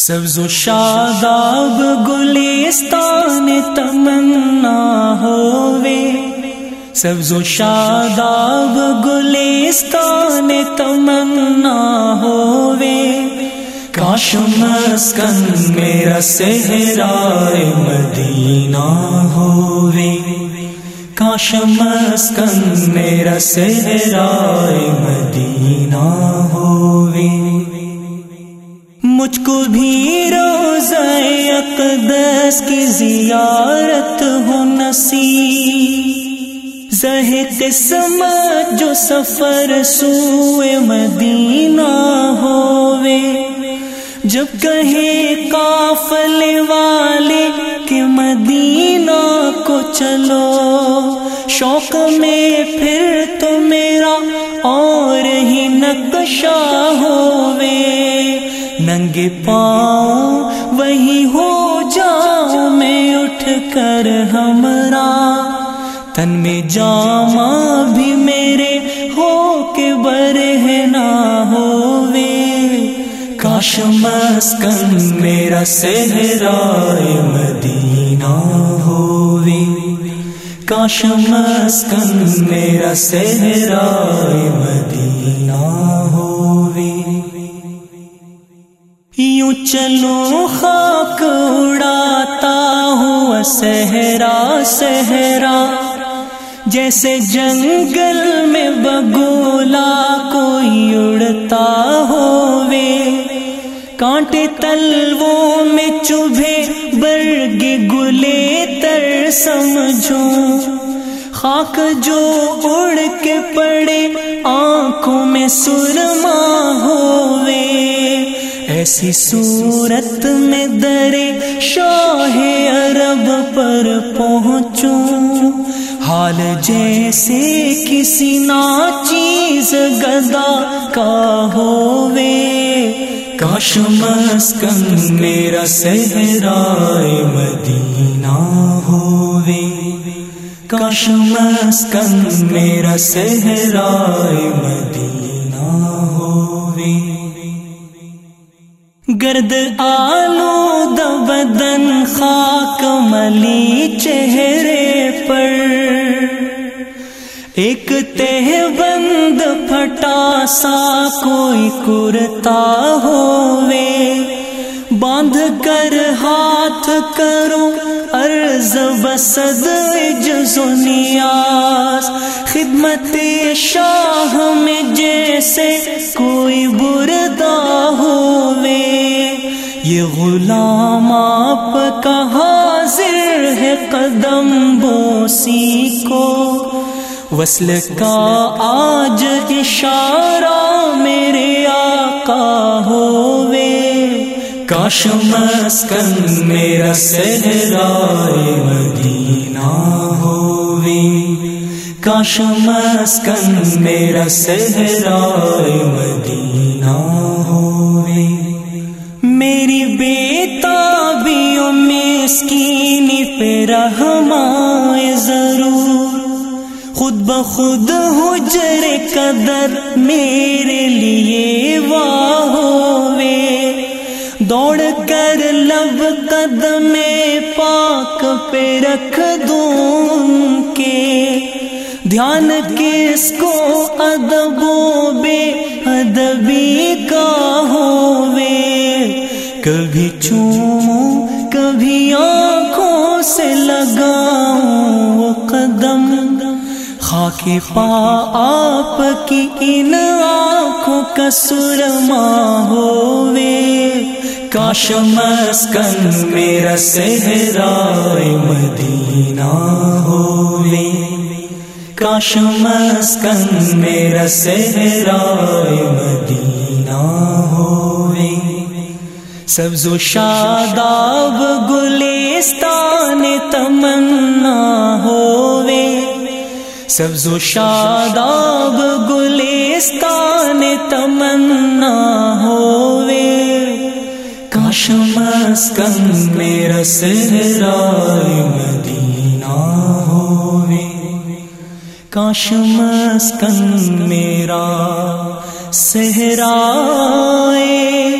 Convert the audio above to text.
سبز و شاداب گلستان تمنا ہووے سبز و شاداب گلستان تمنا ہووے کاش مسکن میرا سہرائے مدینہ ہووے کاش مسکن میرا سہرائے مدینہ مجھ کو بھی روز اقدس کی زیارت ہو نصیب۔ زہد جو سفر سوئے مدینہ ہووے جب کہے قافلے والے کہ مدینہ کو چلو، شوق میں پھر تو میرا اور ہی نقشہ ننگے پاؤں وہی ہو جاؤ میں اٹھ کر ہمرا تن میں جاما بھی میرے ہو کے برہ نہ ہووے کاش مسکن میرا سہرائے مدینہ ہووے کاش مسکن میرا سہرائے مدینہ چلو خاک اڑاتا ہوا سہرا سہرا جیسے جنگل میں بگولا کوئی اڑتا ہووے۔ کانٹے تلووں میں چبھے، برگ گلے تر سمجھو خاک جو اڑ کے پڑے، آنکھوں میں سرما ہووے ایسی صورت میں درے شاہ عرب پر پہنچوں، حال جیسے کسی نا چیز گدا کا ہووے۔ کاش مسکن میرا سہرائے مدینہ ہووے۔ کاش مسکن میرا سہرائے مدینہ آلو بدن خاک ملی چہرے پر۔ ایک تہ بند پھٹا سا کوئی کرتا ہووے۔ باندھ کر ہاتھ کرو ارض بسد نیاز خدمت شاہ میں جیسے کوئی بردا ہووے یہ غلام آپ کا حاضر ہے قدم بوسی کو۔ وصل کا آج اشارہ میرے آقا ہووے کاش مسکن میرا سہرائے مدینہ ہووے کاش مسکن میرا سہرائے مدینہ میری بیتا بھی مسکینی پہ رحمائے ضرور۔ خود بخود حجر قدر میرے لیے واہ ہووے دوڑ کر لب قدم پاک پہ رکھ دوں کے۔ دھیان کس کو ادب بے ادبی کا ہووے کبھی چوموں، کبھی آنکھوں سے لگاؤں وہ قدم۔ خاک پا آپ کی ان آنکھوں کا سرما ہووے کاش مسکن میرا سہرائے مدینہ ہووے کاش مسکن میرا سہرائے مدینہ سبز و شاداب گلستان تمنا ہووے۔ سبز و شاداب گلستان تمنا ہووے۔ کاش مسکن میرا سہرائے مدینہ ہووے۔ کاش مسکن میرا سہرائے